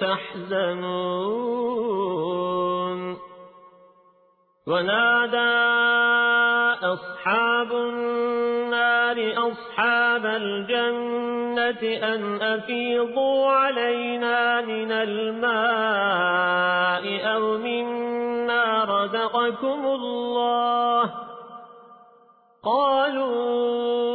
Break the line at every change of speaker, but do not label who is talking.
تحزنون. ونادى أصحاب النار أصحاب الجنة أن أفيضوا علينا من الماء أو مما رزقكم الله. قالوا